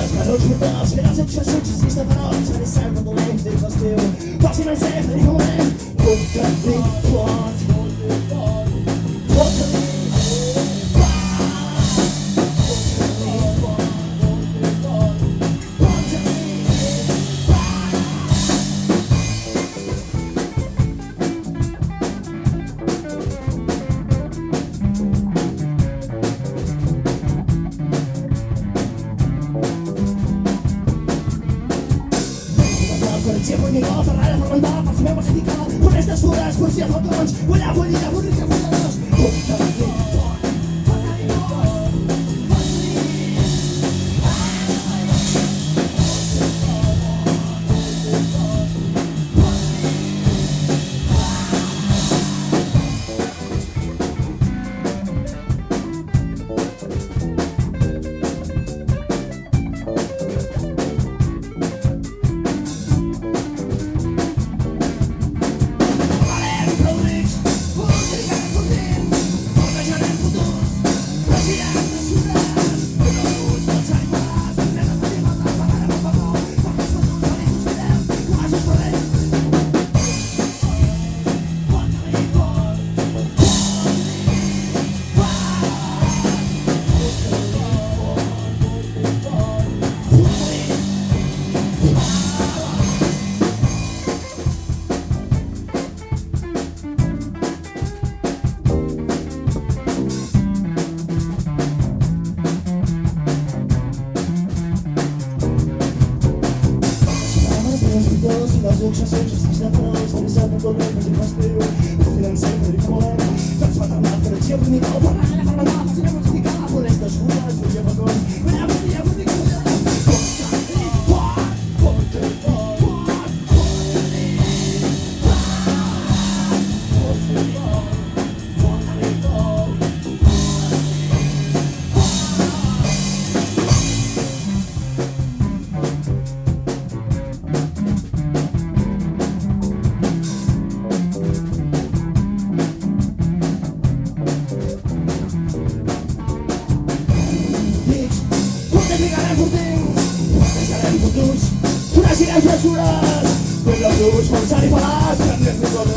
les flames, calors jordans, que les expressions existent feroç, que les sang de dolents des l'estiu. Posin el cep, i moment, punt-te-li Ciepło nie do, zarale, hormonda, pasmę, pasifika Pobrez na skórę, skurcie, fotonąć, wola, woli, na wóry, Palavras meus cuidados e das outras outras da France, realizando o coneixerem fressures, com la luz, pensar i fal·laç, prendrem-nos el gra,